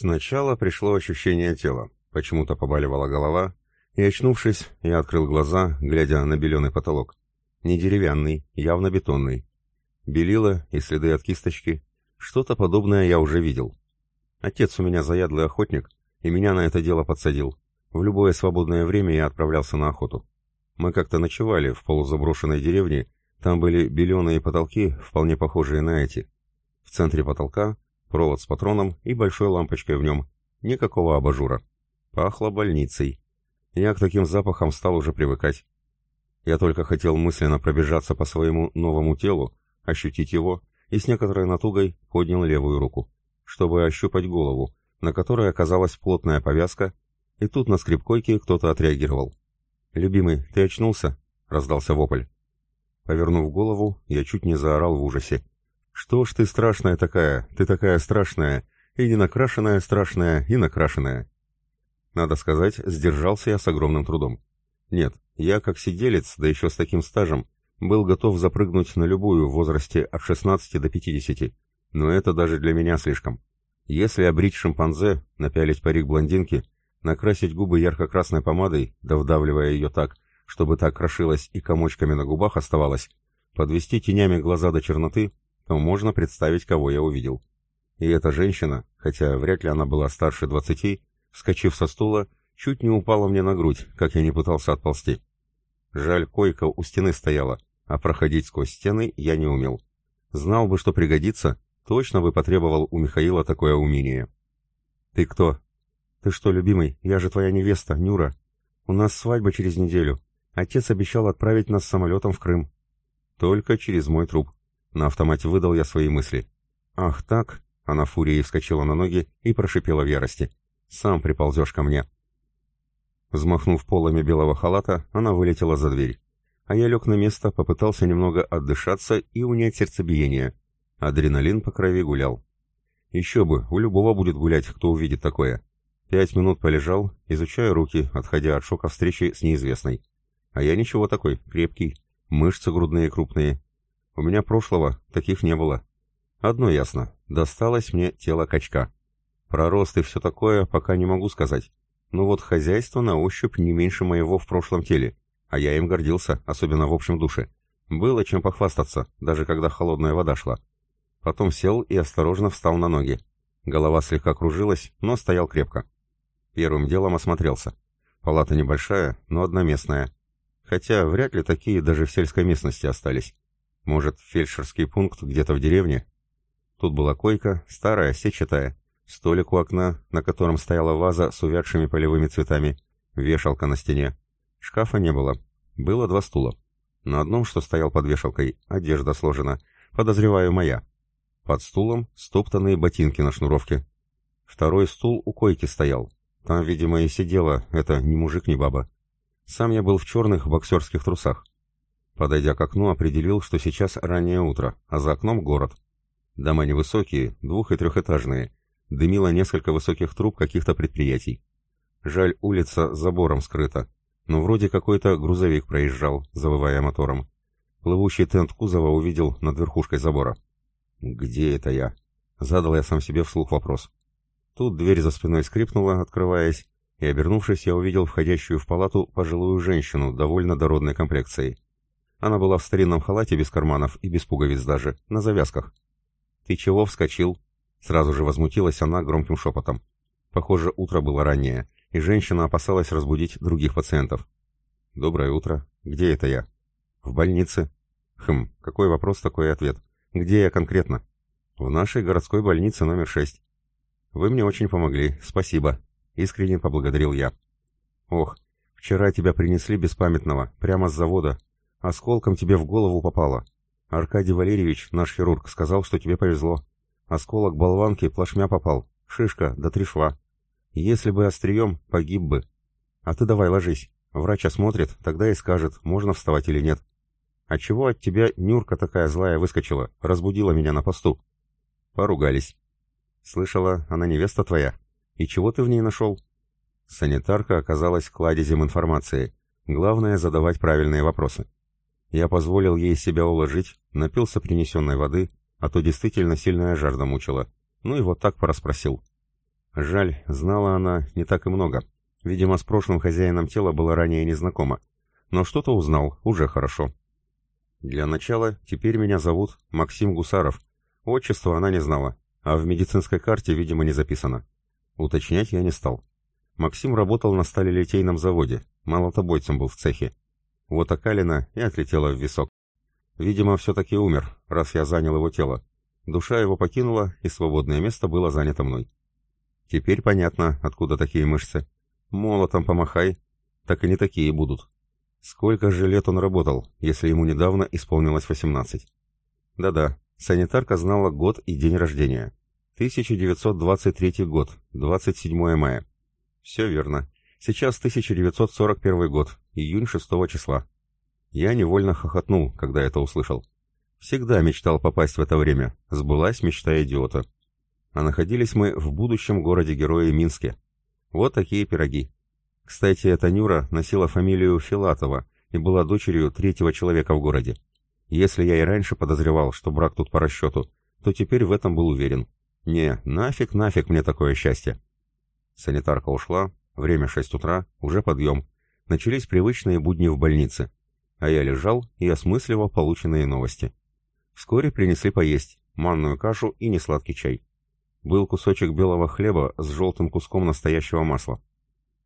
Сначала пришло ощущение тела, почему-то побаливала голова, и, очнувшись, я открыл глаза, глядя на беленый потолок. Не деревянный, явно бетонный. Белила и следы от кисточки. Что-то подобное я уже видел. Отец у меня заядлый охотник, и меня на это дело подсадил. В любое свободное время я отправлялся на охоту. Мы как-то ночевали в полузаброшенной деревне, там были беленые потолки, вполне похожие на эти. В центре потолка провод с патроном и большой лампочкой в нем. Никакого абажура. Пахло больницей. Я к таким запахам стал уже привыкать. Я только хотел мысленно пробежаться по своему новому телу, ощутить его, и с некоторой натугой поднял левую руку, чтобы ощупать голову, на которой оказалась плотная повязка, и тут на скрипкойке кто-то отреагировал. «Любимый, ты очнулся?» — раздался вопль. Повернув голову, я чуть не заорал в ужасе. «Что ж ты страшная такая? Ты такая страшная! И не накрашенная страшная, и накрашенная!» Надо сказать, сдержался я с огромным трудом. Нет, я как сиделец, да еще с таким стажем, был готов запрыгнуть на любую в возрасте от 16 до 50, но это даже для меня слишком. Если обрить шимпанзе, напялить парик блондинки, накрасить губы ярко-красной помадой, да вдавливая ее так, чтобы так крошилась и комочками на губах оставалась, подвести тенями глаза до черноты, то можно представить, кого я увидел. И эта женщина, хотя вряд ли она была старше двадцати, вскочив со стула, чуть не упала мне на грудь, как я не пытался отползти. Жаль, койка у стены стояла, а проходить сквозь стены я не умел. Знал бы, что пригодится, точно бы потребовал у Михаила такое умение. «Ты кто?» «Ты что, любимый, я же твоя невеста, Нюра. У нас свадьба через неделю. Отец обещал отправить нас самолетом в Крым». «Только через мой труп». На автомате выдал я свои мысли. «Ах так?» Она фурией вскочила на ноги и прошипела в ярости. «Сам приползешь ко мне». Взмахнув полами белого халата, она вылетела за дверь. А я лег на место, попытался немного отдышаться и унять сердцебиение. Адреналин по крови гулял. Еще бы, у любого будет гулять, кто увидит такое. Пять минут полежал, изучая руки, отходя от шока встречи с неизвестной. А я ничего такой, крепкий, мышцы грудные крупные. У меня прошлого таких не было. Одно ясно, досталось мне тело качка. Про рост и все такое пока не могу сказать. Но вот хозяйство на ощупь не меньше моего в прошлом теле, а я им гордился, особенно в общем душе. Было чем похвастаться, даже когда холодная вода шла. Потом сел и осторожно встал на ноги. Голова слегка кружилась, но стоял крепко. Первым делом осмотрелся. Палата небольшая, но одноместная. Хотя вряд ли такие даже в сельской местности остались. Может, фельдшерский пункт где-то в деревне? Тут была койка, старая, сетчатая. Столик у окна, на котором стояла ваза с увядшими полевыми цветами. Вешалка на стене. Шкафа не было. Было два стула. На одном, что стоял под вешалкой, одежда сложена. Подозреваю, моя. Под стулом стоптанные ботинки на шнуровке. Второй стул у койки стоял. Там, видимо, и сидела, это ни мужик, ни баба. Сам я был в черных боксерских трусах. Подойдя к окну, определил, что сейчас раннее утро, а за окном город. Дома невысокие, двух- и трехэтажные. Дымило несколько высоких труб каких-то предприятий. Жаль, улица забором скрыта. Но вроде какой-то грузовик проезжал, завывая мотором. Плывущий тент кузова увидел над верхушкой забора. «Где это я?» Задал я сам себе вслух вопрос. Тут дверь за спиной скрипнула, открываясь, и, обернувшись, я увидел входящую в палату пожилую женщину довольно дородной комплекцией. Она была в старинном халате без карманов и без пуговиц даже, на завязках. «Ты чего вскочил?» Сразу же возмутилась она громким шепотом. Похоже, утро было раннее, и женщина опасалась разбудить других пациентов. «Доброе утро. Где это я?» «В больнице». «Хм, какой вопрос, такой ответ. Где я конкретно?» «В нашей городской больнице номер шесть. Вы мне очень помогли, спасибо. Искренне поблагодарил я. Ох, вчера тебя принесли беспамятного, прямо с завода. Осколком тебе в голову попало. Аркадий Валерьевич, наш хирург, сказал, что тебе повезло. Осколок болванки плашмя попал, шишка да три шва. Если бы острием, погиб бы. А ты давай ложись. Врач осмотрит, тогда и скажет, можно вставать или нет. А чего от тебя Нюрка такая злая выскочила, разбудила меня на посту? Поругались. Слышала, она невеста твоя. И чего ты в ней нашел? Санитарка оказалась кладезем информации. Главное — задавать правильные вопросы. Я позволил ей себя уложить, напился принесенной воды, а то действительно сильная жажда мучила. Ну и вот так пораспросил. Жаль, знала она не так и много. Видимо, с прошлым хозяином тела была ранее незнакома. Но что-то узнал, уже хорошо. Для начала, теперь меня зовут Максим Гусаров. Отчество она не знала, а в медицинской карте, видимо, не записано. Уточнять я не стал. Максим работал на сталелитейном заводе, молотобойцем был в цехе. Вот окалина и отлетела в висок. Видимо, все-таки умер, раз я занял его тело. Душа его покинула, и свободное место было занято мной. Теперь понятно, откуда такие мышцы. Молотом помахай, так и не такие будут. Сколько же лет он работал, если ему недавно исполнилось 18? Да-да, санитарка знала год и день рождения. 1923 год, 27 мая. Все верно. Сейчас 1941 год, июнь 6 числа. Я невольно хохотнул, когда это услышал. Всегда мечтал попасть в это время. Сбылась мечта идиота. А находились мы в будущем городе-герое Минске. Вот такие пироги. Кстати, эта Нюра носила фамилию Филатова и была дочерью третьего человека в городе. Если я и раньше подозревал, что брак тут по расчету, то теперь в этом был уверен. Не, нафиг, нафиг мне такое счастье. Санитарка ушла, время шесть утра, уже подъем. Начались привычные будни в больнице. А я лежал и осмысливал полученные новости. Вскоре принесли поесть, манную кашу и несладкий чай. Был кусочек белого хлеба с желтым куском настоящего масла.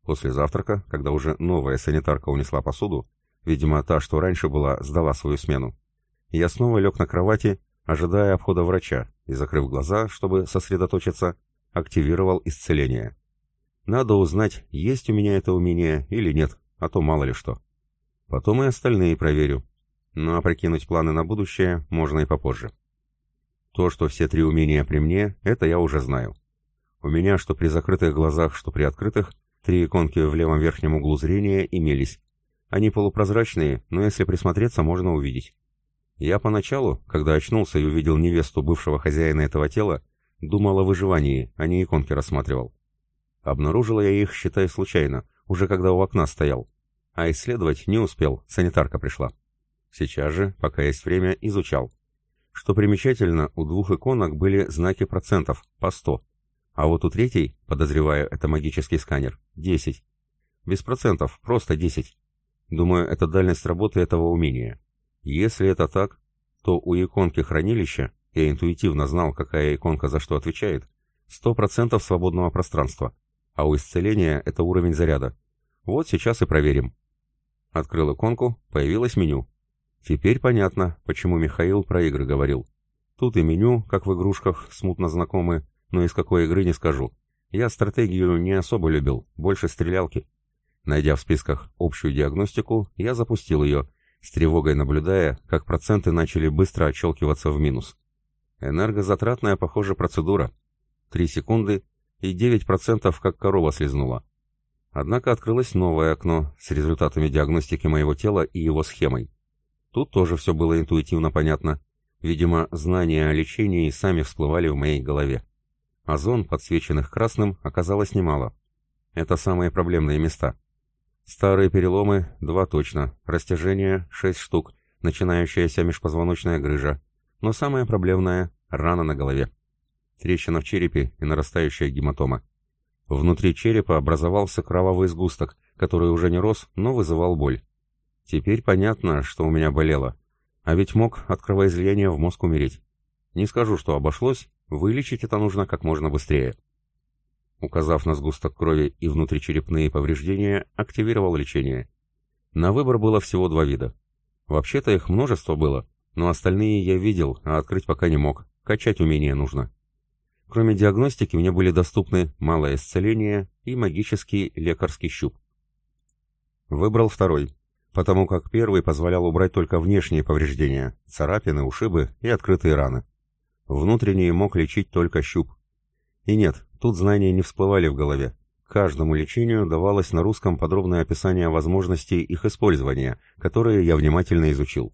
После завтрака, когда уже новая санитарка унесла посуду, видимо, та, что раньше была, сдала свою смену, я снова лег на кровати, ожидая обхода врача, и, закрыв глаза, чтобы сосредоточиться, активировал исцеление. Надо узнать, есть у меня это умение или нет, а то мало ли что. Потом и остальные проверю. Ну а прикинуть планы на будущее можно и попозже. То, что все три умения при мне, это я уже знаю. У меня что при закрытых глазах, что при открытых, Три иконки в левом верхнем углу зрения имелись. Они полупрозрачные, но если присмотреться, можно увидеть. Я поначалу, когда очнулся и увидел невесту бывшего хозяина этого тела, думал о выживании, а не иконки рассматривал. Обнаружил я их, считай, случайно, уже когда у окна стоял. А исследовать не успел, санитарка пришла. Сейчас же, пока есть время, изучал. Что примечательно, у двух иконок были знаки процентов, по 100. А вот у третьей, подозреваю, это магический сканер, 10. Без процентов, просто 10. Думаю, это дальность работы этого умения. Если это так, то у иконки хранилища, я интуитивно знал, какая иконка за что отвечает, 100% свободного пространства, а у исцеления это уровень заряда. Вот сейчас и проверим. Открыл иконку, появилось меню. Теперь понятно, почему Михаил про игры говорил. Тут и меню, как в игрушках, смутно знакомые, но из какой игры не скажу. Я стратегию не особо любил, больше стрелялки. Найдя в списках общую диагностику, я запустил ее, с тревогой наблюдая, как проценты начали быстро отщелкиваться в минус. Энергозатратная, похоже, процедура. Три секунды, и 9% как корова слезнула. Однако открылось новое окно с результатами диагностики моего тела и его схемой. Тут тоже все было интуитивно понятно. Видимо, знания о лечении сами всплывали в моей голове а зон, подсвеченных красным, оказалось немало. Это самые проблемные места. Старые переломы – два точно, растяжение – шесть штук, начинающаяся межпозвоночная грыжа, но самое проблемное – рана на голове. Трещина в черепе и нарастающая гематома. Внутри черепа образовался кровавый сгусток, который уже не рос, но вызывал боль. Теперь понятно, что у меня болело. А ведь мог от кровоизлияния в мозг умереть. Не скажу, что обошлось, Вылечить это нужно как можно быстрее. Указав на сгусток крови и внутричерепные повреждения, активировал лечение. На выбор было всего два вида. Вообще-то их множество было, но остальные я видел, а открыть пока не мог. Качать умение нужно. Кроме диагностики мне были доступны малое исцеление и магический лекарский щуп. Выбрал второй, потому как первый позволял убрать только внешние повреждения, царапины, ушибы и открытые раны. Внутренний мог лечить только щуп. И нет, тут знания не всплывали в голове. Каждому лечению давалось на русском подробное описание возможностей их использования, которые я внимательно изучил.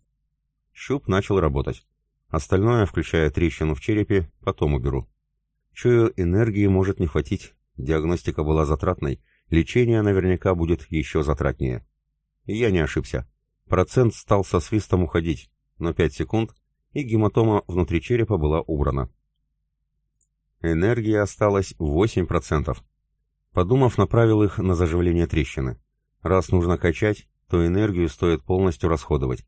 Щуп начал работать. Остальное, включая трещину в черепе, потом уберу. Чую, энергии может не хватить. Диагностика была затратной, лечение наверняка будет еще затратнее. Я не ошибся. Процент стал со свистом уходить, но 5 секунд, и гематома внутри черепа была убрана. Энергии осталось 8%. Подумав, направил их на заживление трещины. Раз нужно качать, то энергию стоит полностью расходовать.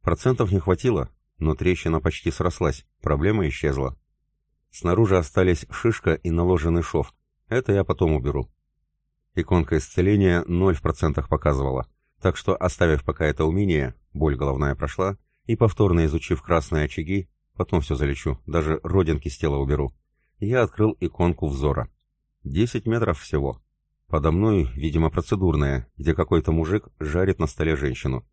Процентов не хватило, но трещина почти срослась, проблема исчезла. Снаружи остались шишка и наложенный шов. Это я потом уберу. Иконка исцеления 0% показывала, так что, оставив пока это умение, боль головная прошла, и повторно изучив красные очаги, потом все залечу, даже родинки с тела уберу, я открыл иконку взора. 10 метров всего. Подо мной, видимо, процедурная, где какой-то мужик жарит на столе женщину.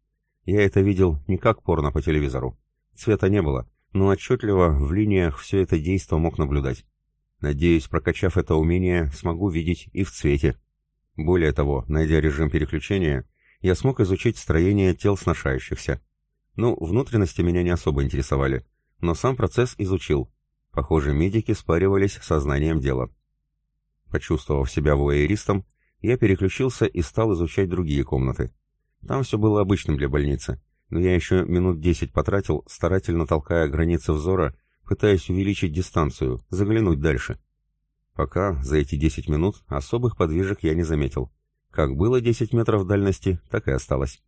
Я это видел не как порно по телевизору. Цвета не было, но отчетливо в линиях все это действо мог наблюдать. Надеюсь, прокачав это умение, смогу видеть и в цвете. Более того, найдя режим переключения, я смог изучить строение тел сношающихся. Ну, внутренности меня не особо интересовали, но сам процесс изучил. Похоже, медики спаривались сознанием дела. Почувствовав себя вуэйристом, я переключился и стал изучать другие комнаты. Там все было обычным для больницы, но я еще минут десять потратил, старательно толкая границы взора, пытаясь увеличить дистанцию, заглянуть дальше. Пока за эти десять минут особых подвижек я не заметил. Как было десять метров дальности, так и осталось.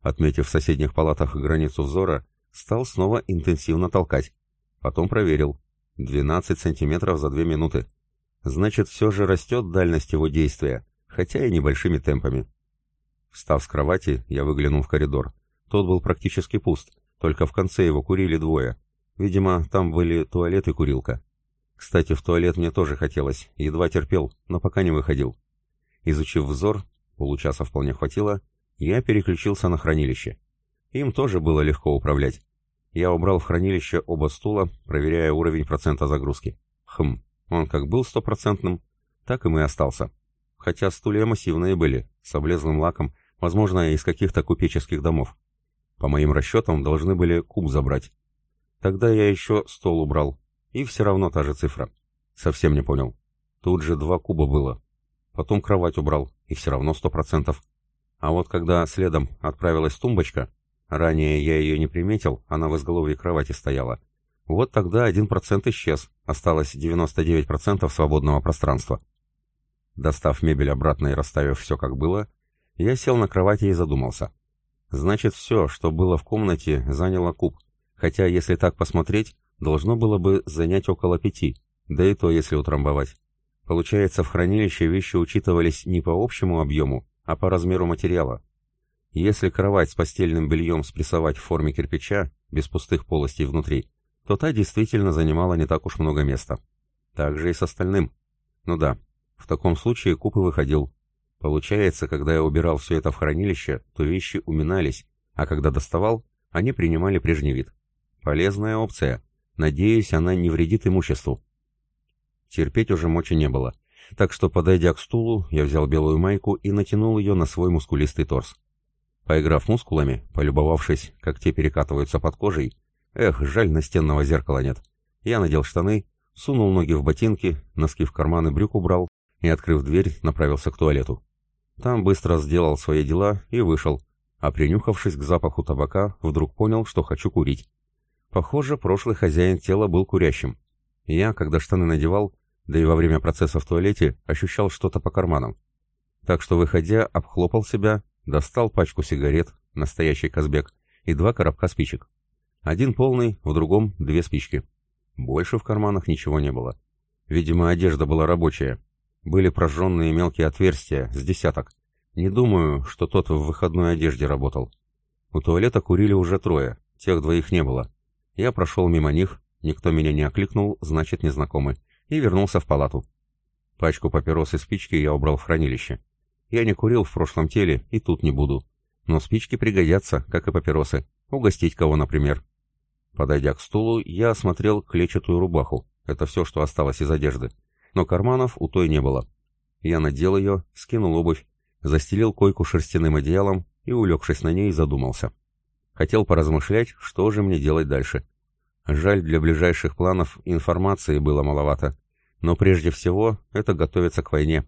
Отметив в соседних палатах границу взора, стал снова интенсивно толкать. Потом проверил. 12 сантиметров за две минуты. Значит, все же растет дальность его действия, хотя и небольшими темпами. Встав с кровати, я выглянул в коридор. Тот был практически пуст, только в конце его курили двое. Видимо, там были туалет и курилка. Кстати, в туалет мне тоже хотелось, едва терпел, но пока не выходил. Изучив взор, получаса вполне хватило, я переключился на хранилище. Им тоже было легко управлять. Я убрал в хранилище оба стула, проверяя уровень процента загрузки. Хм, он как был стопроцентным, так и мы остался. Хотя стулья массивные были, с облезлым лаком, возможно, из каких-то купеческих домов. По моим расчетам, должны были куб забрать. Тогда я еще стол убрал, и все равно та же цифра. Совсем не понял. Тут же два куба было. Потом кровать убрал, и все равно сто процентов. А вот когда следом отправилась тумбочка, ранее я ее не приметил, она в изголовье кровати стояла, вот тогда 1% исчез, осталось 99% свободного пространства. Достав мебель обратно и расставив все как было, я сел на кровати и задумался. Значит, все, что было в комнате, заняло куб, хотя, если так посмотреть, должно было бы занять около пяти, да и то, если утрамбовать. Получается, в хранилище вещи учитывались не по общему объему, а по размеру материала. Если кровать с постельным бельем спрессовать в форме кирпича, без пустых полостей внутри, то та действительно занимала не так уж много места. Так же и с остальным. Ну да, в таком случае куб и выходил. Получается, когда я убирал все это в хранилище, то вещи уминались, а когда доставал, они принимали прежний вид. Полезная опция. Надеюсь, она не вредит имуществу. Терпеть уже мочи не было. Так что, подойдя к стулу, я взял белую майку и натянул ее на свой мускулистый торс. Поиграв мускулами, полюбовавшись, как те перекатываются под кожей, Эх, жаль, настенного зеркала нет. Я надел штаны, сунул ноги в ботинки, носки в карманы брюк убрал и, открыв дверь, направился к туалету. Там быстро сделал свои дела и вышел, а принюхавшись к запаху табака, вдруг понял, что хочу курить. Похоже, прошлый хозяин тела был курящим. Я, когда штаны надевал, да и во время процесса в туалете, ощущал что-то по карманам. Так что, выходя, обхлопал себя, достал пачку сигарет, настоящий Казбек, и два коробка спичек. Один полный, в другом две спички. Больше в карманах ничего не было. Видимо, одежда была рабочая. Были прожженные мелкие отверстия, с десяток. Не думаю, что тот в выходной одежде работал. У туалета курили уже трое, тех двоих не было. Я прошел мимо них, никто меня не окликнул, значит, незнакомый, и вернулся в палату. Пачку папирос и спички я убрал в хранилище. Я не курил в прошлом теле и тут не буду. Но спички пригодятся, как и папиросы. Угостить кого, например. Подойдя к стулу, я осмотрел клетчатую рубаху. Это все, что осталось из одежды. Но карманов у той не было. Я надел ее, скинул обувь, застелил койку шерстяным одеялом и, улегшись на ней, задумался. Хотел поразмышлять, что же мне делать дальше. Жаль, для ближайших планов информации было маловато. Но прежде всего, это готовиться к войне.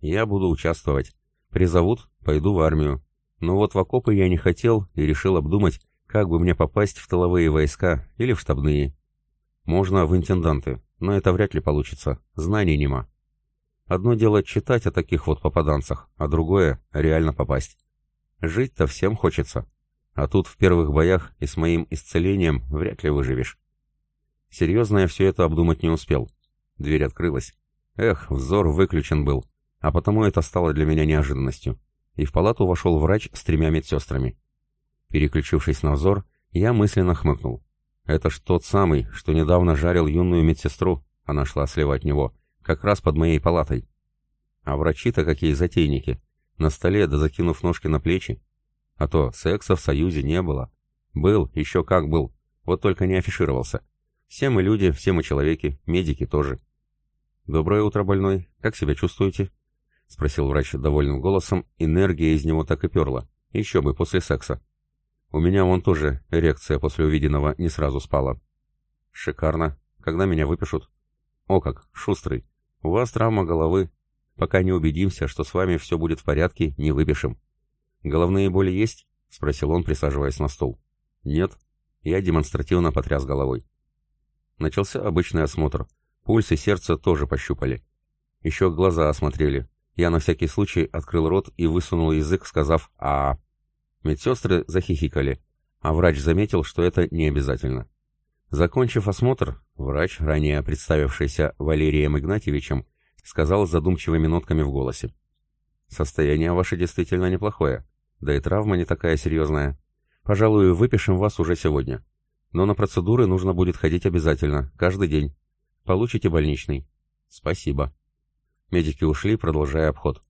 Я буду участвовать. Призовут, пойду в армию. Но вот в окопы я не хотел и решил обдумать, как бы мне попасть в тыловые войска или в штабные? Можно в интенданты, но это вряд ли получится, знаний нема. Одно дело читать о таких вот попаданцах, а другое — реально попасть. Жить-то всем хочется, а тут в первых боях и с моим исцелением вряд ли выживешь. Серьезно я все это обдумать не успел. Дверь открылась. Эх, взор выключен был, а потому это стало для меня неожиданностью. И в палату вошел врач с тремя медсестрами. Переключившись на взор, я мысленно хмыкнул. Это ж тот самый, что недавно жарил юную медсестру, она шла слева от него, как раз под моей палатой. А врачи-то какие затейники. На столе, да закинув ножки на плечи. А то секса в Союзе не было. Был, еще как был, вот только не афишировался. Все мы люди, все мы человеки, медики тоже. «Доброе утро, больной. Как себя чувствуете?» — спросил врач довольным голосом. Энергия из него так и перла. Еще бы, после секса. У меня вон тоже эрекция после увиденного не сразу спала. «Шикарно. Когда меня выпишут?» «О как, шустрый. У вас травма головы. Пока не убедимся, что с вами все будет в порядке, не выпишем». «Головные боли есть?» — спросил он, присаживаясь на стул. «Нет». Я демонстративно потряс головой. Начался обычный осмотр. Пульс и сердце тоже пощупали. Еще глаза осмотрели. Я на всякий случай открыл рот и высунул язык, сказав а, -а, -а. Медсестры захихикали, а врач заметил, что это не обязательно. Закончив осмотр, врач, ранее представившийся Валерием Игнатьевичем, сказал с задумчивыми нотками в голосе. «Состояние ваше действительно неплохое. Да и травма не такая серьезная. Пожалуй, выпишем вас уже сегодня. Но на процедуры нужно будет ходить обязательно, каждый день. Получите больничный. Спасибо. Медики ушли, продолжая обход.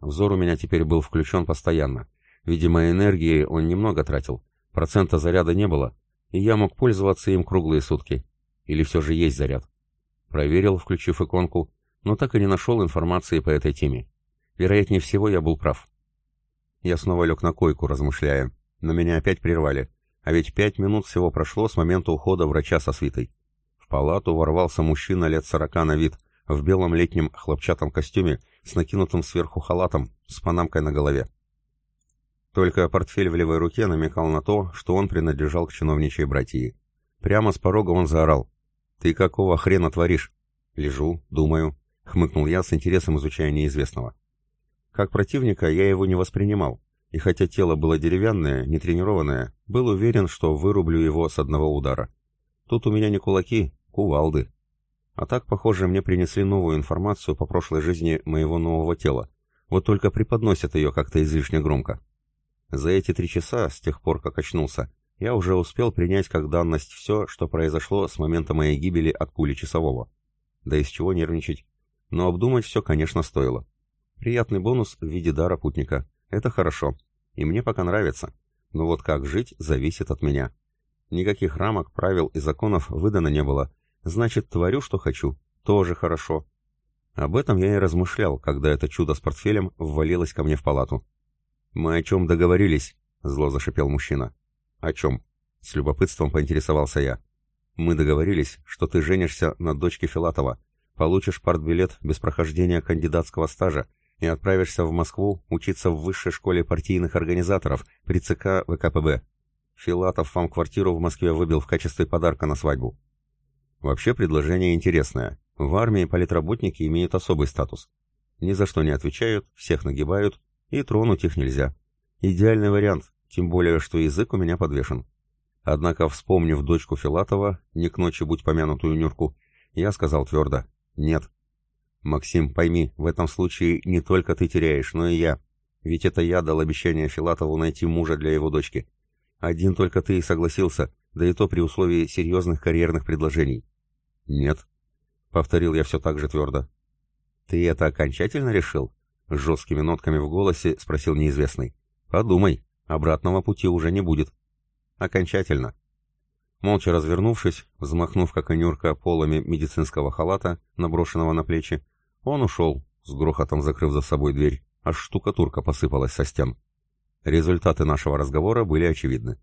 Взор у меня теперь был включен постоянно. Видимо, энергии он немного тратил. Процента заряда не было, и я мог пользоваться им круглые сутки. Или все же есть заряд. Проверил, включив иконку, но так и не нашел информации по этой теме. Вероятнее всего, я был прав. Я снова лег на койку, размышляя. Но меня опять прервали. А ведь пять минут всего прошло с момента ухода врача со свитой. В палату ворвался мужчина лет сорока на вид, в белом летнем хлопчатом костюме, с накинутым сверху халатом, с панамкой на голове. Только портфель в левой руке намекал на то, что он принадлежал к чиновничьей братьи. Прямо с порога он заорал. «Ты какого хрена творишь?» «Лежу, думаю», — хмыкнул я с интересом изучая неизвестного. Как противника я его не воспринимал, и хотя тело было деревянное, нетренированное, был уверен, что вырублю его с одного удара. Тут у меня не кулаки, кувалды. А так, похоже, мне принесли новую информацию по прошлой жизни моего нового тела, вот только преподносят ее как-то излишне громко. За эти три часа, с тех пор, как очнулся, я уже успел принять как данность все, что произошло с момента моей гибели от пули часового. Да из чего нервничать. Но обдумать все, конечно, стоило. Приятный бонус в виде дара путника. Это хорошо. И мне пока нравится. Но вот как жить, зависит от меня. Никаких рамок, правил и законов выдано не было. Значит, творю, что хочу. Тоже хорошо. Об этом я и размышлял, когда это чудо с портфелем ввалилось ко мне в палату. «Мы о чем договорились?» — зло зашипел мужчина. «О чем?» — с любопытством поинтересовался я. «Мы договорились, что ты женишься на дочке Филатова, получишь партбилет без прохождения кандидатского стажа и отправишься в Москву учиться в высшей школе партийных организаторов при ЦК ВКПБ. Филатов вам квартиру в Москве выбил в качестве подарка на свадьбу. Вообще предложение интересное. В армии политработники имеют особый статус. Ни за что не отвечают, всех нагибают, и тронуть их нельзя. Идеальный вариант, тем более, что язык у меня подвешен. Однако, вспомнив дочку Филатова, не к ночи будь помянутую Нюрку, я сказал твердо «нет». «Максим, пойми, в этом случае не только ты теряешь, но и я. Ведь это я дал обещание Филатову найти мужа для его дочки. Один только ты и согласился, да и то при условии серьезных карьерных предложений». «Нет», — повторил я все так же твердо. «Ты это окончательно решил?» — с жесткими нотками в голосе спросил неизвестный. «Подумай, обратного пути уже не будет». «Окончательно», Молча развернувшись, взмахнув как конюрка полами медицинского халата, наброшенного на плечи, он ушел, с грохотом закрыв за собой дверь, аж штукатурка посыпалась со стен. Результаты нашего разговора были очевидны.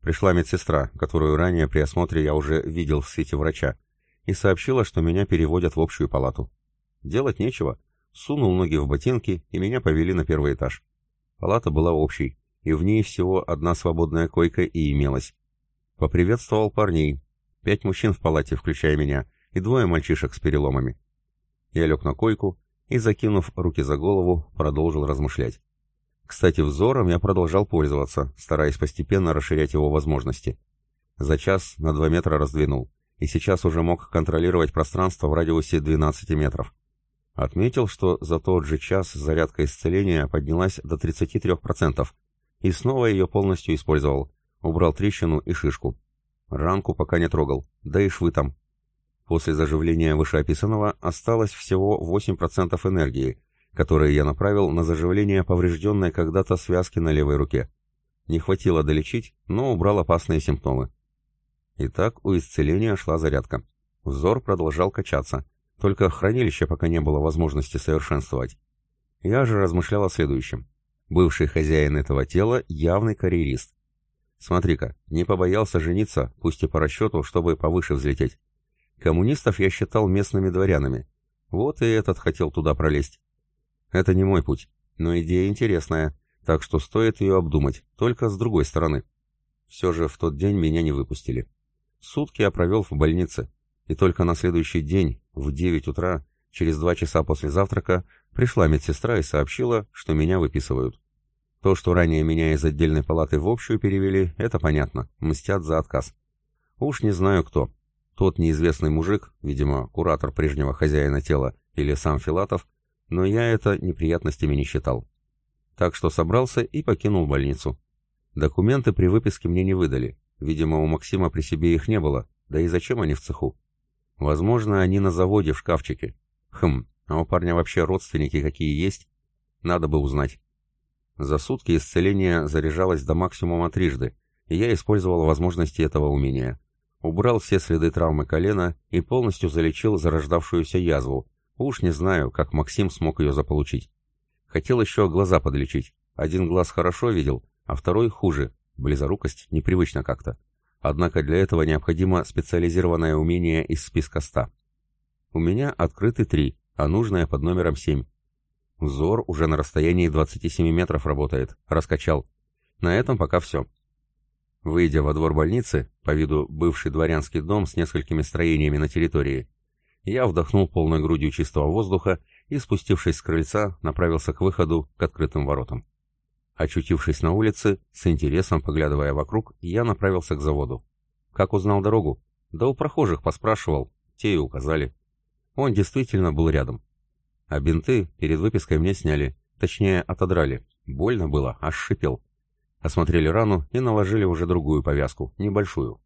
Пришла медсестра, которую ранее при осмотре я уже видел в свете врача, и сообщила, что меня переводят в общую палату. Делать нечего. Сунул ноги в ботинки, и меня повели на первый этаж. Палата была общей, и в ней всего одна свободная койка и имелась. Поприветствовал парней. Пять мужчин в палате, включая меня, и двое мальчишек с переломами. Я лег на койку и, закинув руки за голову, продолжил размышлять. Кстати, взором я продолжал пользоваться, стараясь постепенно расширять его возможности. За час на 2 метра раздвинул, и сейчас уже мог контролировать пространство в радиусе 12 метров. Отметил, что за тот же час зарядка исцеления поднялась до 33%, и снова ее полностью использовал, убрал трещину и шишку. Ранку пока не трогал, да и швы там. После заживления вышеописанного осталось всего 8% энергии, которые я направил на заживление поврежденной когда-то связки на левой руке. Не хватило долечить, но убрал опасные симптомы. Итак, у исцеления шла зарядка. Взор продолжал качаться, только хранилище пока не было возможности совершенствовать. Я же размышлял о следующем. Бывший хозяин этого тела — явный карьерист. Смотри-ка, не побоялся жениться, пусть и по расчету, чтобы повыше взлететь. Коммунистов я считал местными дворянами. Вот и этот хотел туда пролезть. Это не мой путь, но идея интересная, так что стоит ее обдумать, только с другой стороны. Все же в тот день меня не выпустили. Сутки я провел в больнице, и только на следующий день, в 9 утра, через два часа после завтрака, пришла медсестра и сообщила, что меня выписывают. То, что ранее меня из отдельной палаты в общую перевели, это понятно, мстят за отказ. Уж не знаю кто. Тот неизвестный мужик, видимо, куратор прежнего хозяина тела, или сам Филатов, но я это неприятностями не считал. Так что собрался и покинул больницу. Документы при выписке мне не выдали, Видимо, у Максима при себе их не было, да и зачем они в цеху? Возможно, они на заводе в шкафчике. Хм, а у парня вообще родственники какие есть? Надо бы узнать. За сутки исцеление заряжалось до максимума трижды, и я использовал возможности этого умения. Убрал все следы травмы колена и полностью залечил зарождавшуюся язву. Уж не знаю, как Максим смог ее заполучить. Хотел еще глаза подлечить. Один глаз хорошо видел, а второй хуже, Близорукость непривычно как-то. Однако для этого необходимо специализированное умение из списка 100. У меня открыты три, а нужное под номером 7. Взор уже на расстоянии 27 метров работает. Раскачал. На этом пока все. Выйдя во двор больницы, по виду бывший дворянский дом с несколькими строениями на территории, я вдохнул полной грудью чистого воздуха и, спустившись с крыльца, направился к выходу, к открытым воротам. Очутившись на улице, с интересом поглядывая вокруг, я направился к заводу. Как узнал дорогу? Да у прохожих поспрашивал, те и указали. Он действительно был рядом. А бинты перед выпиской мне сняли, точнее отодрали. Больно было, аж шипел. Осмотрели рану и наложили уже другую повязку, небольшую.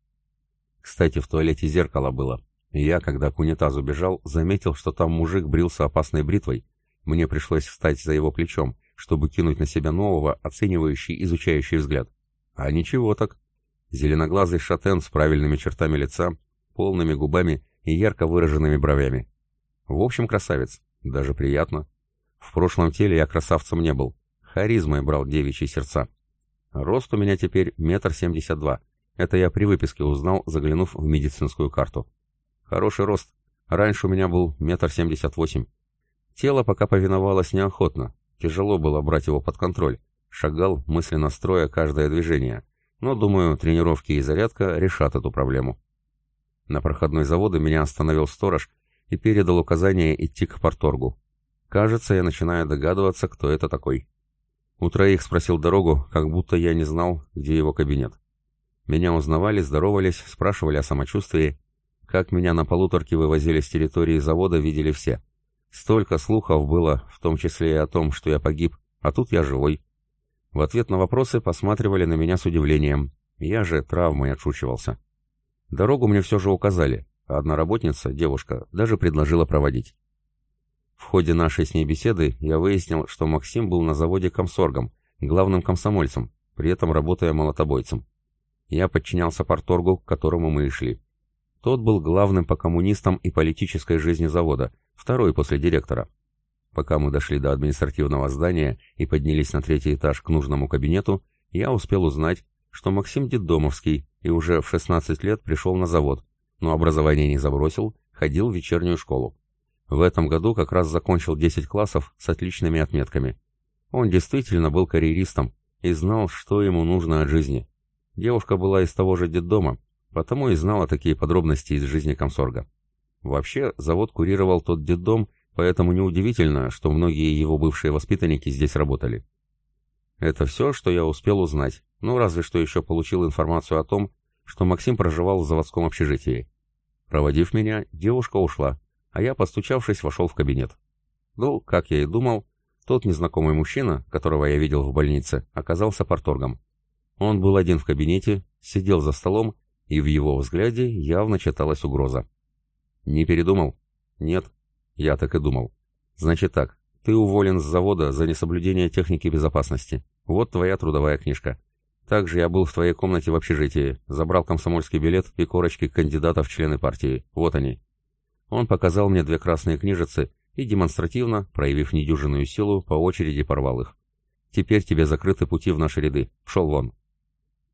Кстати, в туалете зеркало было. Я, когда к унитазу бежал, заметил, что там мужик брился опасной бритвой. Мне пришлось встать за его плечом, чтобы кинуть на себя нового, оценивающий, изучающий взгляд. А ничего так. Зеленоглазый шатен с правильными чертами лица, полными губами и ярко выраженными бровями. В общем, красавец. Даже приятно. В прошлом теле я красавцем не был. Харизмой брал девичьи сердца. Рост у меня теперь метр семьдесят два. Это я при выписке узнал, заглянув в медицинскую карту. Хороший рост. Раньше у меня был метр семьдесят восемь. Тело пока повиновалось неохотно, Тяжело было брать его под контроль. Шагал, мысленно строя каждое движение. Но, думаю, тренировки и зарядка решат эту проблему. На проходной завода меня остановил сторож и передал указание идти к порторгу. Кажется, я начинаю догадываться, кто это такой. У троих спросил дорогу, как будто я не знал, где его кабинет. Меня узнавали, здоровались, спрашивали о самочувствии. Как меня на полуторке вывозили с территории завода, видели все. Столько слухов было, в том числе и о том, что я погиб, а тут я живой. В ответ на вопросы посматривали на меня с удивлением. Я же травмой отшучивался. Дорогу мне все же указали, а одна работница, девушка, даже предложила проводить. В ходе нашей с ней беседы я выяснил, что Максим был на заводе комсоргом, главным комсомольцем, при этом работая молотобойцем. Я подчинялся порторгу, к которому мы и шли. Тот был главным по коммунистам и политической жизни завода, второй после директора. Пока мы дошли до административного здания и поднялись на третий этаж к нужному кабинету, я успел узнать, что Максим Деддомовский и уже в 16 лет пришел на завод, но образование не забросил, ходил в вечернюю школу. В этом году как раз закончил 10 классов с отличными отметками. Он действительно был карьеристом и знал, что ему нужно от жизни. Девушка была из того же детдома, потому и знала такие подробности из жизни комсорга. Вообще, завод курировал тот детдом, поэтому неудивительно, что многие его бывшие воспитанники здесь работали. Это все, что я успел узнать, ну разве что еще получил информацию о том, что Максим проживал в заводском общежитии. Проводив меня, девушка ушла, а я, постучавшись, вошел в кабинет. Ну, как я и думал, тот незнакомый мужчина, которого я видел в больнице, оказался порторгом. Он был один в кабинете, сидел за столом, и в его взгляде явно читалась угроза. «Не передумал?» «Нет». «Я так и думал». «Значит так, ты уволен с завода за несоблюдение техники безопасности. Вот твоя трудовая книжка. Также я был в твоей комнате в общежитии, забрал комсомольский билет и корочки кандидатов в члены партии. Вот они». Он показал мне две красные книжицы и демонстративно, проявив недюжинную силу, по очереди порвал их. «Теперь тебе закрыты пути в наши ряды. Шел вон».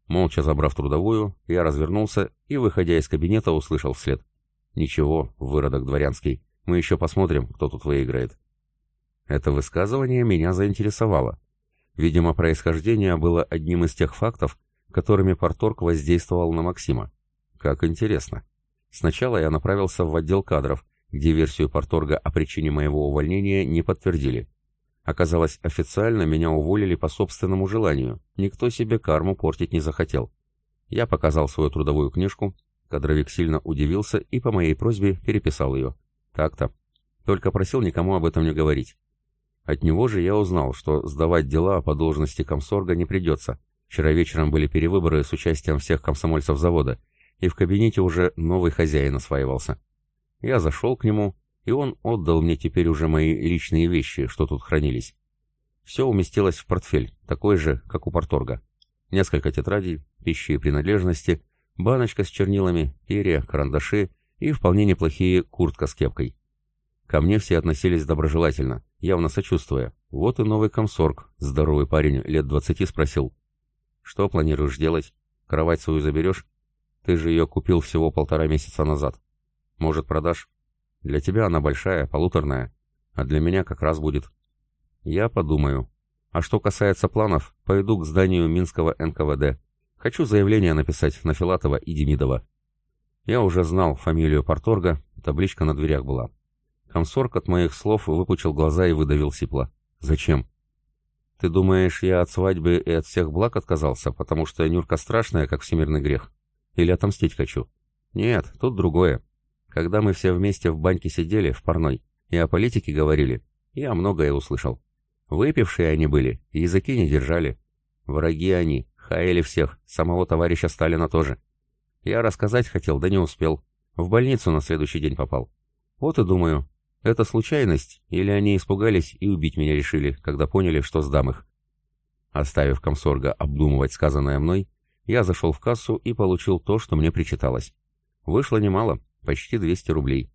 Молча забрав трудовую, я развернулся и, выходя из кабинета, услышал вслед. «Ничего, выродок дворянский, мы еще посмотрим, кто тут выиграет». Это высказывание меня заинтересовало. Видимо, происхождение было одним из тех фактов, которыми Порторг воздействовал на Максима. Как интересно. Сначала я направился в отдел кадров, где версию Порторга о причине моего увольнения не подтвердили. Оказалось, официально меня уволили по собственному желанию, никто себе карму портить не захотел. Я показал свою трудовую книжку, кадровик сильно удивился и по моей просьбе переписал ее. Так-то. Только просил никому об этом не говорить. От него же я узнал, что сдавать дела по должности комсорга не придется. Вчера вечером были перевыборы с участием всех комсомольцев завода, и в кабинете уже новый хозяин осваивался. Я зашел к нему, и он отдал мне теперь уже мои личные вещи, что тут хранились. Все уместилось в портфель, такой же, как у порторга. Несколько тетрадей, пищи и принадлежности, баночка с чернилами, перья, карандаши и вполне неплохие куртка с кепкой. Ко мне все относились доброжелательно, явно сочувствуя. Вот и новый комсорг, здоровый парень, лет двадцати, спросил. «Что планируешь делать? Кровать свою заберешь? Ты же ее купил всего полтора месяца назад. Может, продашь? Для тебя она большая, полуторная, а для меня как раз будет». «Я подумаю. А что касается планов, пойду к зданию Минского НКВД. Хочу заявление написать на Филатова и Демидова». Я уже знал фамилию Порторга, табличка на дверях была. Комсорг от моих слов выпучил глаза и выдавил сипло. «Зачем?» «Ты думаешь, я от свадьбы и от всех благ отказался, потому что Нюрка страшная, как всемирный грех? Или отомстить хочу?» «Нет, тут другое. Когда мы все вместе в баньке сидели, в парной, и о политике говорили, я многое услышал. Выпившие они были, языки не держали. Враги они, хаяли всех, самого товарища Сталина тоже. Я рассказать хотел, да не успел. В больницу на следующий день попал. Вот и думаю, это случайность, или они испугались и убить меня решили, когда поняли, что сдам их? Оставив комсорга обдумывать сказанное мной, я зашел в кассу и получил то, что мне причиталось. Вышло немало, почти 200 рублей.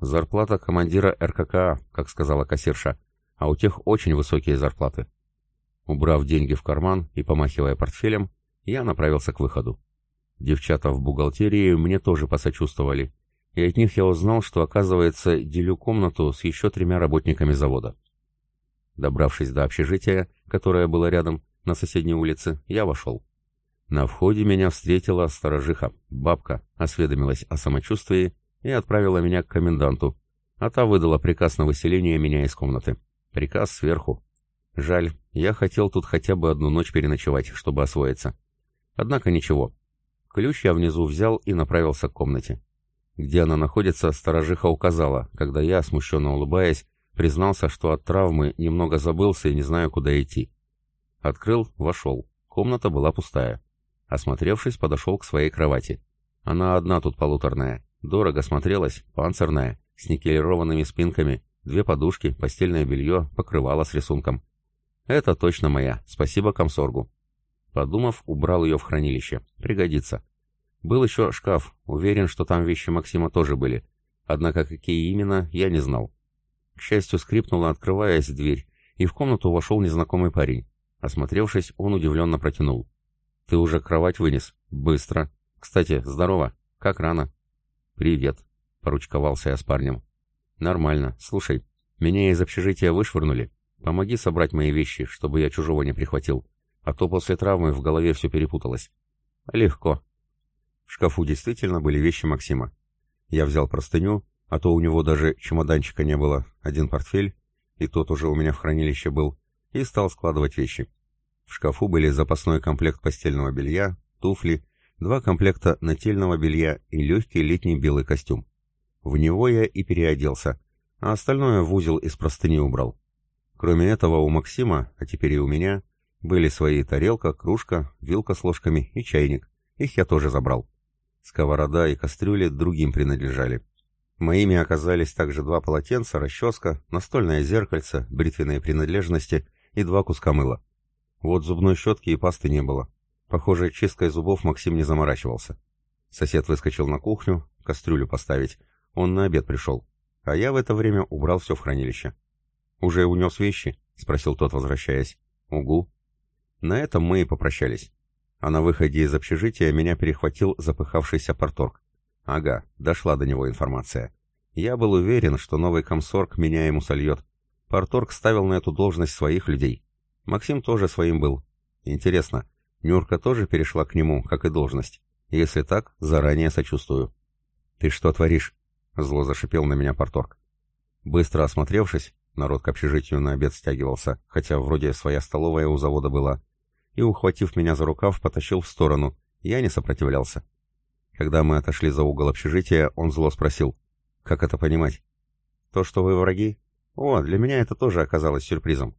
Зарплата командира РККА, как сказала кассирша, а у тех очень высокие зарплаты. Убрав деньги в карман и помахивая портфелем, я направился к выходу. Девчата в бухгалтерии мне тоже посочувствовали, и от них я узнал, что, оказывается, делю комнату с еще тремя работниками завода. Добравшись до общежития, которое было рядом, на соседней улице, я вошел. На входе меня встретила сторожиха, бабка, осведомилась о самочувствии и отправила меня к коменданту, а та выдала приказ на выселение меня из комнаты. Приказ сверху. Жаль, я хотел тут хотя бы одну ночь переночевать, чтобы освоиться. Однако ничего. Ключ я внизу взял и направился к комнате. Где она находится, сторожиха указала, когда я, смущенно улыбаясь, признался, что от травмы немного забылся и не знаю, куда идти. Открыл, вошел. Комната была пустая. Осмотревшись, подошел к своей кровати. Она одна тут полуторная. Дорого смотрелась, панцирная, с никелированными спинками, две подушки, постельное белье, покрывало с рисунком. Это точно моя, спасибо комсоргу. Подумав, убрал ее в хранилище. Пригодится. Был еще шкаф, уверен, что там вещи Максима тоже были. Однако какие именно, я не знал. К счастью, скрипнула, открываясь дверь, и в комнату вошел незнакомый парень. Осмотревшись, он удивленно протянул. «Ты уже кровать вынес? Быстро. Кстати, здорово. Как рано?» «Привет», — поручковался я с парнем. «Нормально. Слушай, меня из общежития вышвырнули. Помоги собрать мои вещи, чтобы я чужого не прихватил. А то после травмы в голове все перепуталось». «Легко», в шкафу действительно были вещи Максима. Я взял простыню а то у него даже чемоданчика не было, один портфель, и тот уже у меня в хранилище был, и стал складывать вещи. В шкафу были запасной комплект постельного белья, туфли, два комплекта нательного белья и легкий летний белый костюм. В него я и переоделся, а остальное в узел из простыни убрал. Кроме этого, у Максима, а теперь и у меня, были свои тарелка, кружка, вилка с ложками и чайник. Их я тоже забрал. Сковорода и кастрюли другим принадлежали. Моими оказались также два полотенца, расческа, настольное зеркальце, бритвенные принадлежности и два куска мыла. Вот зубной щетки и пасты не было. Похоже, чисткой зубов Максим не заморачивался. Сосед выскочил на кухню, кастрюлю поставить. Он на обед пришел. А я в это время убрал все в хранилище. «Уже унес вещи?» — спросил тот, возвращаясь. «Угу». На этом мы и попрощались. А на выходе из общежития меня перехватил запыхавшийся порторг. Ага, дошла до него информация. Я был уверен, что новый комсорг меня ему сольет. Порторг ставил на эту должность своих людей. Максим тоже своим был. Интересно, Нюрка тоже перешла к нему, как и должность? Если так, заранее сочувствую. «Ты что творишь?» — зло зашипел на меня Порторг. Быстро осмотревшись, народ к общежитию на обед стягивался, хотя вроде своя столовая у завода была, и, ухватив меня за рукав, потащил в сторону. Я не сопротивлялся. Когда мы отошли за угол общежития, он зло спросил. «Как это понимать?» «То, что вы враги?» «О, для меня это тоже оказалось сюрпризом.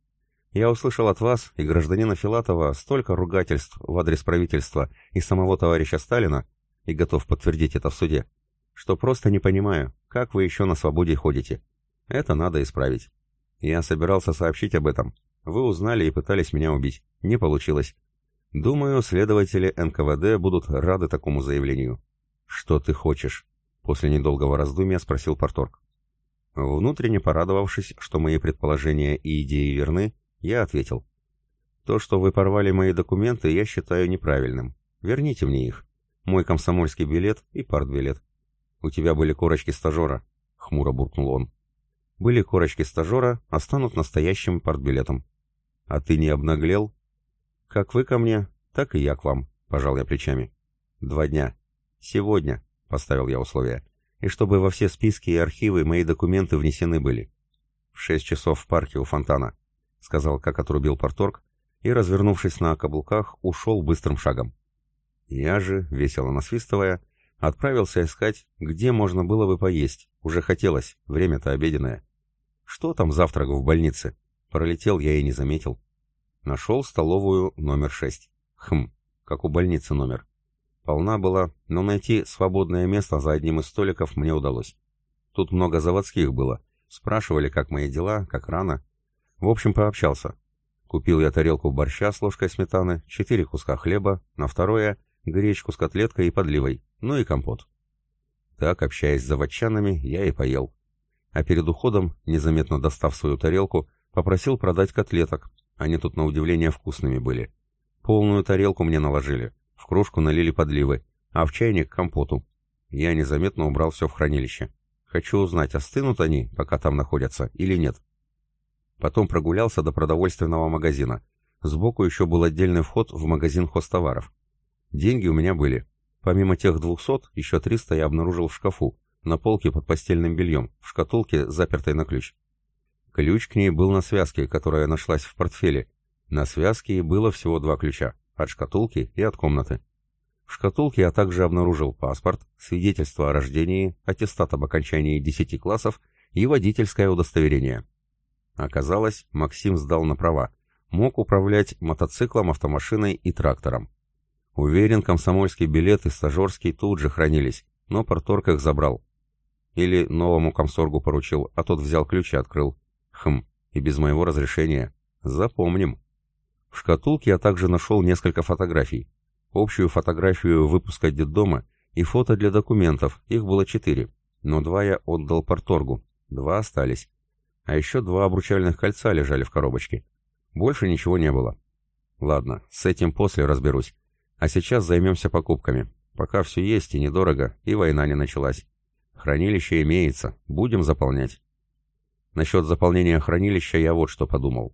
Я услышал от вас и гражданина Филатова столько ругательств в адрес правительства и самого товарища Сталина, и готов подтвердить это в суде, что просто не понимаю, как вы еще на свободе ходите. Это надо исправить. Я собирался сообщить об этом. Вы узнали и пытались меня убить. Не получилось. Думаю, следователи НКВД будут рады такому заявлению. «Что ты хочешь?» — после недолгого раздумья спросил Порторг. Внутренне порадовавшись, что мои предположения и идеи верны, я ответил. «То, что вы порвали мои документы, я считаю неправильным. Верните мне их. Мой комсомольский билет и партбилет. У тебя были корочки стажера», — хмуро буркнул он. «Были корочки стажера, а станут настоящим партбилетом». «А ты не обнаглел?» «Как вы ко мне, так и я к вам», — пожал я плечами. «Два дня. «Сегодня», — поставил я условие, — «и чтобы во все списки и архивы мои документы внесены были». «В шесть часов в парке у фонтана», — сказал, как отрубил порторг, и, развернувшись на каблуках, ушел быстрым шагом. Я же, весело насвистывая, отправился искать, где можно было бы поесть. Уже хотелось, время-то обеденное. Что там завтрак в больнице? Пролетел я и не заметил. Нашел столовую номер шесть. Хм, как у больницы номер. Полна была, но найти свободное место за одним из столиков мне удалось. Тут много заводских было. Спрашивали, как мои дела, как рано. В общем, пообщался. Купил я тарелку борща с ложкой сметаны, четыре куска хлеба, на второе — гречку с котлеткой и подливой, ну и компот. Так, общаясь с заводчанами, я и поел. А перед уходом, незаметно достав свою тарелку, попросил продать котлеток. Они тут, на удивление, вкусными были. Полную тарелку мне наложили. В кружку налили подливы, а в чайник компоту. Я незаметно убрал все в хранилище. Хочу узнать, остынут они, пока там находятся, или нет. Потом прогулялся до продовольственного магазина. Сбоку еще был отдельный вход в магазин хозтоваров. Деньги у меня были. Помимо тех двухсот, еще триста я обнаружил в шкафу, на полке под постельным бельем, в шкатулке, запертой на ключ. Ключ к ней был на связке, которая нашлась в портфеле. На связке было всего два ключа от шкатулки и от комнаты. В шкатулке я также обнаружил паспорт, свидетельство о рождении, аттестат об окончании 10 классов и водительское удостоверение. Оказалось, Максим сдал на права, мог управлять мотоциклом, автомашиной и трактором. Уверен, комсомольский билет и стажерский тут же хранились, но порторг их забрал. Или новому комсоргу поручил, а тот взял ключ и открыл. Хм, и без моего разрешения. Запомним. В шкатулке я также нашел несколько фотографий. Общую фотографию выпуска детдома и фото для документов, их было четыре, но два я отдал порторгу, два остались. А еще два обручальных кольца лежали в коробочке. Больше ничего не было. Ладно, с этим после разберусь. А сейчас займемся покупками. Пока все есть и недорого, и война не началась. Хранилище имеется, будем заполнять. Насчет заполнения хранилища я вот что подумал.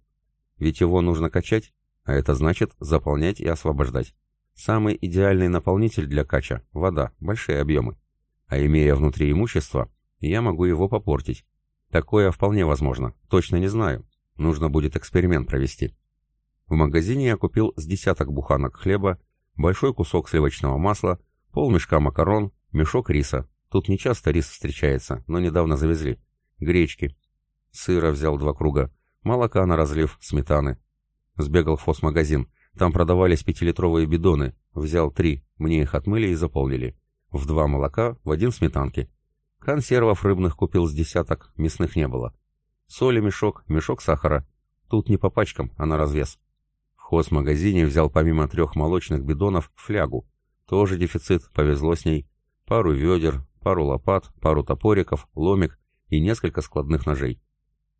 Ведь его нужно качать, а это значит заполнять и освобождать. Самый идеальный наполнитель для кача – вода, большие объемы. А имея внутри имущество, я могу его попортить. Такое вполне возможно, точно не знаю. Нужно будет эксперимент провести. В магазине я купил с десяток буханок хлеба, большой кусок сливочного масла, полмешка макарон, мешок риса. Тут не часто рис встречается, но недавно завезли. Гречки. Сыра взял два круга. Молока на разлив, сметаны. Сбегал в фосмагазин. Там продавались пятилитровые бидоны. Взял три, мне их отмыли и заполнили. В два молока, в один сметанки. Консервов рыбных купил с десяток, мясных не было. Соли мешок, мешок сахара. Тут не по пачкам, а на развес. В хозмагазине взял помимо трех молочных бидонов флягу. Тоже дефицит, повезло с ней. Пару ведер, пару лопат, пару топориков, ломик и несколько складных ножей.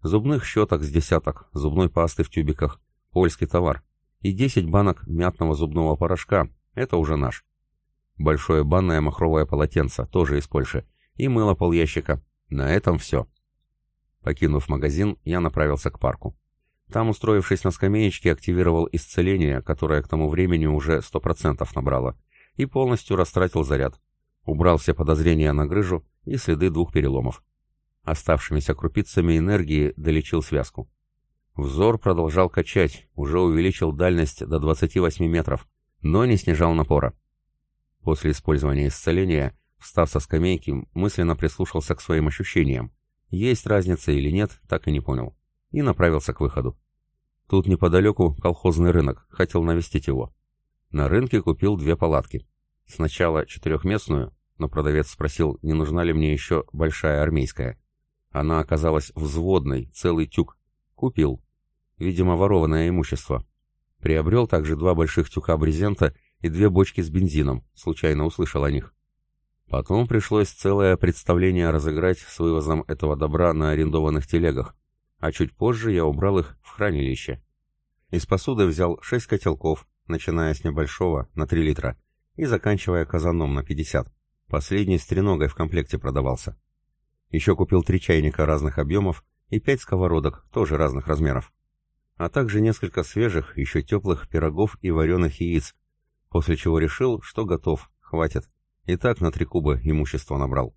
Зубных щеток с десяток, зубной пасты в тюбиках, польский товар. И 10 банок мятного зубного порошка, это уже наш. Большое банное махровое полотенце, тоже из Польши. И мыло полящика. На этом все. Покинув магазин, я направился к парку. Там, устроившись на скамеечке, активировал исцеление, которое к тому времени уже 100% набрало, и полностью растратил заряд. Убрал все подозрения на грыжу и следы двух переломов. Оставшимися крупицами энергии долечил связку. Взор продолжал качать, уже увеличил дальность до 28 метров, но не снижал напора. После использования исцеления, встав со скамейки, мысленно прислушался к своим ощущениям, есть разница или нет, так и не понял. И направился к выходу. Тут неподалеку колхозный рынок, хотел навестить его. На рынке купил две палатки. Сначала четырехместную, но продавец спросил, не нужна ли мне еще большая армейская. Она оказалась взводной, целый тюк. Купил. Видимо, ворованное имущество. Приобрел также два больших тюка брезента и две бочки с бензином, случайно услышал о них. Потом пришлось целое представление разыграть с вывозом этого добра на арендованных телегах, а чуть позже я убрал их в хранилище. Из посуды взял шесть котелков, начиная с небольшого, на 3 литра, и заканчивая казаном на 50. Последний с треногой в комплекте продавался. Еще купил три чайника разных объемов и пять сковородок, тоже разных размеров. А также несколько свежих, еще теплых пирогов и вареных яиц, после чего решил, что готов, хватит. И так на три куба имущество набрал.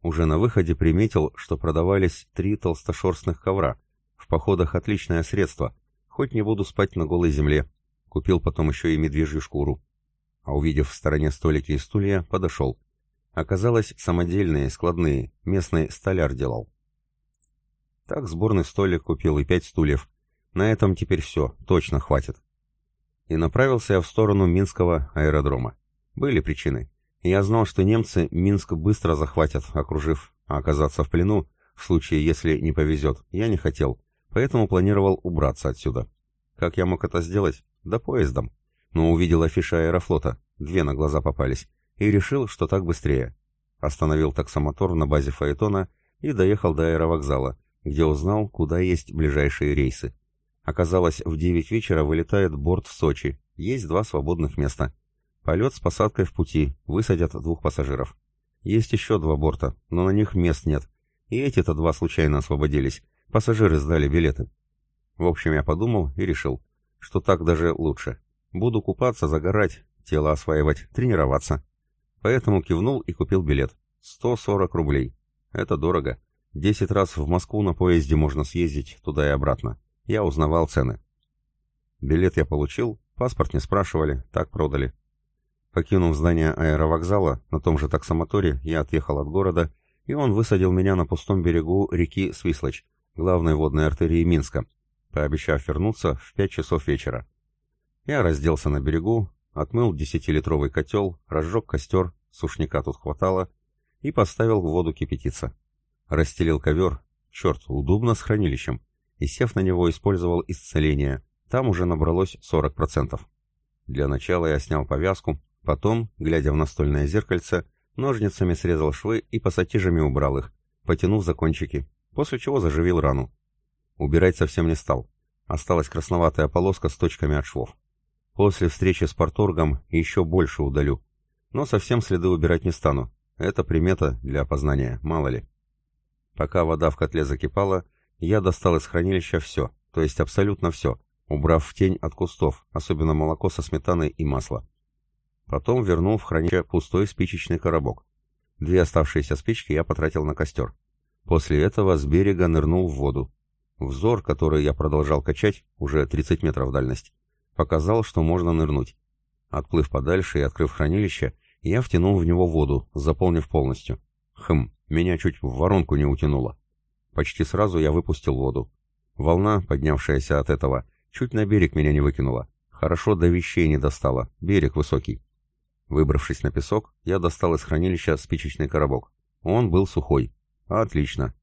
Уже на выходе приметил, что продавались три толстошерстных ковра. В походах отличное средство. Хоть не буду спать на голой земле. Купил потом еще и медвежью шкуру. А увидев в стороне столики и стулья, подошел. Оказалось, самодельные, складные, местный столяр делал. Так сборный столик купил и пять стульев. На этом теперь все, точно хватит. И направился я в сторону Минского аэродрома. Были причины. Я знал, что немцы Минск быстро захватят, окружив, а оказаться в плену, в случае, если не повезет, я не хотел, поэтому планировал убраться отсюда. Как я мог это сделать? Да поездом. Но увидел афиши аэрофлота, две на глаза попались, и решил, что так быстрее. Остановил таксомотор на базе Фаэтона и доехал до аэровокзала, где узнал, куда есть ближайшие рейсы. Оказалось, в 9 вечера вылетает борт в Сочи, есть два свободных места. Полет с посадкой в пути, высадят двух пассажиров. Есть еще два борта, но на них мест нет. И эти-то два случайно освободились. Пассажиры сдали билеты. В общем, я подумал и решил, что так даже лучше. Буду купаться, загорать, тело осваивать, тренироваться. Поэтому кивнул и купил билет. 140 рублей. Это дорого. Десять раз в Москву на поезде можно съездить туда и обратно. Я узнавал цены. Билет я получил, паспорт не спрашивали, так продали. Покинув здание аэровокзала, на том же таксомоторе я отъехал от города, и он высадил меня на пустом берегу реки Свислочь, главной водной артерии Минска, пообещав вернуться в пять часов вечера. Я разделся на берегу, отмыл десятилитровый котел, разжег костер, сушняка тут хватало, и поставил в воду кипятиться. Расстелил ковер, черт, удобно с хранилищем, и, сев на него, использовал исцеление, там уже набралось 40%. Для начала я снял повязку, Потом, глядя в настольное зеркальце, ножницами срезал швы и пассатижами убрал их, потянув за кончики, после чего заживил рану. Убирать совсем не стал. Осталась красноватая полоска с точками от швов. После встречи с порторгом еще больше удалю. Но совсем следы убирать не стану. Это примета для опознания, мало ли. Пока вода в котле закипала, я достал из хранилища все, то есть абсолютно все, убрав в тень от кустов, особенно молоко со сметаной и масло. Потом вернул в хранилище пустой спичечный коробок. Две оставшиеся спички я потратил на костер. После этого с берега нырнул в воду. Взор, который я продолжал качать, уже 30 метров дальность, показал, что можно нырнуть. Отплыв подальше и открыв хранилище, я втянул в него воду, заполнив полностью. Хм, меня чуть в воронку не утянуло. Почти сразу я выпустил воду. Волна, поднявшаяся от этого, чуть на берег меня не выкинула. Хорошо до вещей не достала, берег высокий. Выбравшись на песок, я достал из хранилища спичечный коробок. Он был сухой. Отлично.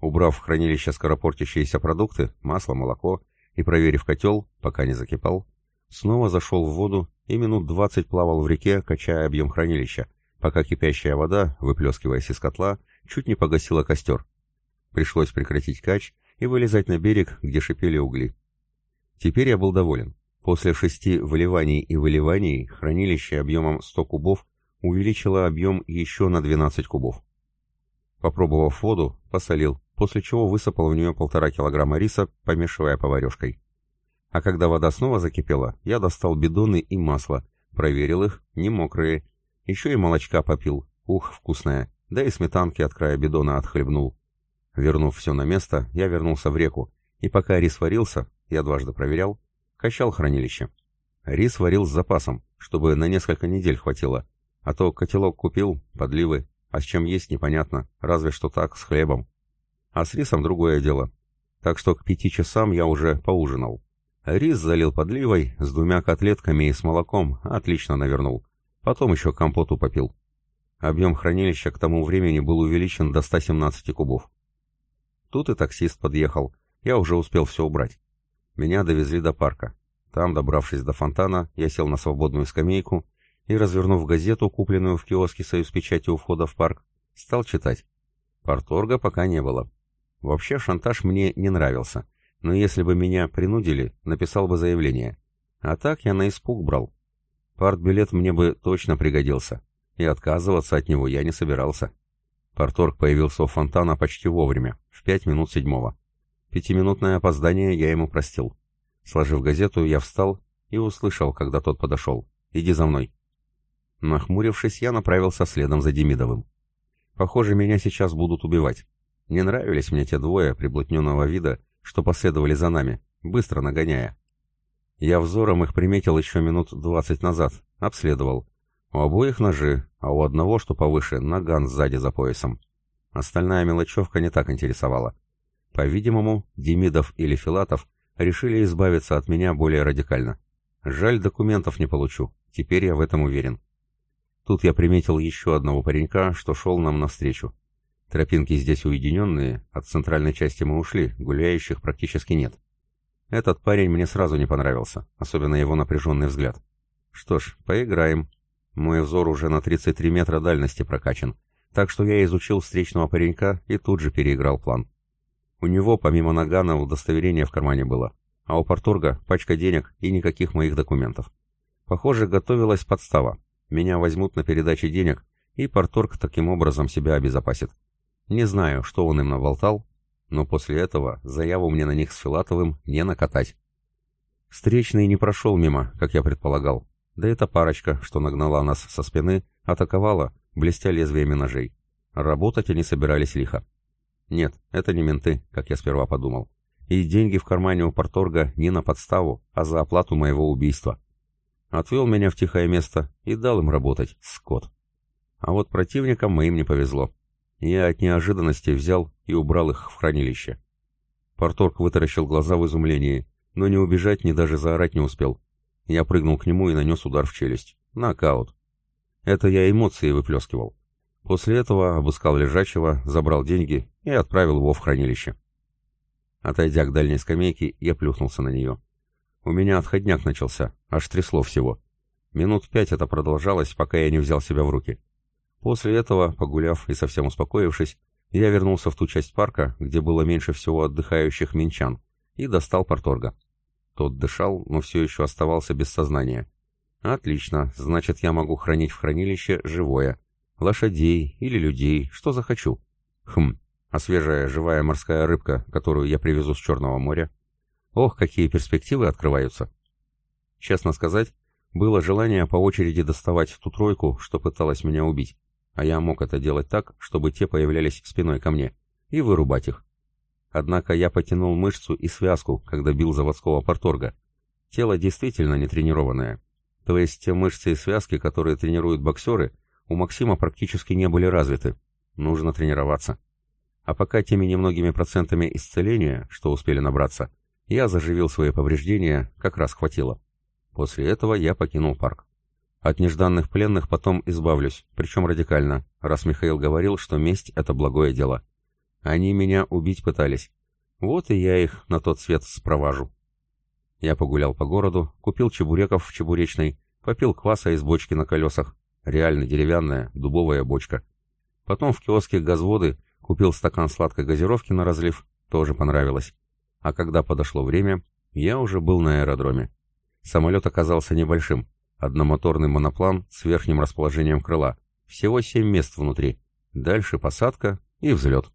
Убрав в хранилище скоропортящиеся продукты, масло, молоко, и проверив котел, пока не закипал, снова зашел в воду и минут двадцать плавал в реке, качая объем хранилища, пока кипящая вода, выплескиваясь из котла, чуть не погасила костер. Пришлось прекратить кач и вылезать на берег, где шипели угли. Теперь я был доволен. После шести выливаний и выливаний хранилище объемом 100 кубов увеличило объем еще на 12 кубов. Попробовав воду, посолил, после чего высыпал в нее полтора килограмма риса, помешивая поварешкой. А когда вода снова закипела, я достал бидоны и масло, проверил их, не мокрые. Еще и молочка попил, ух, вкусное, да и сметанки от края бидона отхлебнул. Вернув все на место, я вернулся в реку, и пока рис варился, я дважды проверял, Качал хранилище. Рис варил с запасом, чтобы на несколько недель хватило. А то котелок купил, подливы, а с чем есть непонятно, разве что так, с хлебом. А с рисом другое дело. Так что к пяти часам я уже поужинал. Рис залил подливой с двумя котлетками и с молоком, отлично навернул. Потом еще компоту попил. Объем хранилища к тому времени был увеличен до 117 кубов. Тут и таксист подъехал. Я уже успел все убрать. Меня довезли до парка. Там, добравшись до фонтана, я сел на свободную скамейку и, развернув газету, купленную в киоске «Союз печати» у входа в парк, стал читать. Порторга пока не было. Вообще шантаж мне не нравился, но если бы меня принудили, написал бы заявление. А так я на испуг брал. Партбилет мне бы точно пригодился, и отказываться от него я не собирался. Порторг появился у фонтана почти вовремя, в пять минут седьмого. Пятиминутное опоздание я ему простил. Сложив газету, я встал и услышал, когда тот подошел. «Иди за мной». Нахмурившись, я направился следом за Демидовым. Похоже, меня сейчас будут убивать. Не нравились мне те двое приблотненного вида, что последовали за нами, быстро нагоняя. Я взором их приметил еще минут двадцать назад, обследовал. У обоих ножи, а у одного, что повыше, наган сзади за поясом. Остальная мелочевка не так интересовала. По-видимому, Демидов или Филатов решили избавиться от меня более радикально. Жаль, документов не получу, теперь я в этом уверен. Тут я приметил еще одного паренька, что шел нам навстречу. Тропинки здесь уединенные, от центральной части мы ушли, гуляющих практически нет. Этот парень мне сразу не понравился, особенно его напряженный взгляд. Что ж, поиграем. Мой взор уже на 33 метра дальности прокачан, так что я изучил встречного паренька и тут же переиграл план. У него, помимо нагана, удостоверение в кармане было, а у Порторга пачка денег и никаких моих документов. Похоже, готовилась подстава. Меня возьмут на передаче денег, и Порторг таким образом себя обезопасит. Не знаю, что он им наболтал, но после этого заяву мне на них с Филатовым не накатать. Встречный не прошел мимо, как я предполагал. Да эта парочка, что нагнала нас со спины, атаковала, блестя лезвиями ножей. Работать они собирались лихо. Нет, это не менты, как я сперва подумал. И деньги в кармане у Порторга не на подставу, а за оплату моего убийства. Отвел меня в тихое место и дал им работать, скот. А вот противникам моим не повезло. Я от неожиданности взял и убрал их в хранилище. Порторг вытаращил глаза в изумлении, но не убежать, ни даже заорать не успел. Я прыгнул к нему и нанес удар в челюсть. Нокаут. Это я эмоции выплескивал. После этого обыскал лежачего, забрал деньги и отправил его в хранилище. Отойдя к дальней скамейке, я плюхнулся на нее. У меня отходняк начался, аж трясло всего. Минут пять это продолжалось, пока я не взял себя в руки. После этого, погуляв и совсем успокоившись, я вернулся в ту часть парка, где было меньше всего отдыхающих минчан, и достал порторга. Тот дышал, но все еще оставался без сознания. Отлично, значит, я могу хранить в хранилище живое, лошадей или людей, что захочу. Хм, а свежая живая морская рыбка, которую я привезу с Черного моря? Ох, какие перспективы открываются. Честно сказать, было желание по очереди доставать ту тройку, что пыталась меня убить. А я мог это делать так, чтобы те появлялись спиной ко мне, и вырубать их. Однако я потянул мышцу и связку, когда бил заводского порторга. Тело действительно не тренированное. То есть те мышцы и связки, которые тренируют боксеры, у Максима практически не были развиты. Нужно тренироваться. А пока теми немногими процентами исцеления, что успели набраться, я заживил свои повреждения, как раз хватило. После этого я покинул парк. От нежданных пленных потом избавлюсь, причем радикально, раз Михаил говорил, что месть — это благое дело. Они меня убить пытались. Вот и я их на тот свет спроважу. Я погулял по городу, купил чебуреков в чебуречной, попил кваса из бочки на колесах. Реально деревянная, дубовая бочка. Потом в киоске газводы купил стакан сладкой газировки на разлив, тоже понравилось. А когда подошло время, я уже был на аэродроме. Самолет оказался небольшим, одномоторный моноплан с верхним расположением крыла, всего семь мест внутри. Дальше посадка и взлет.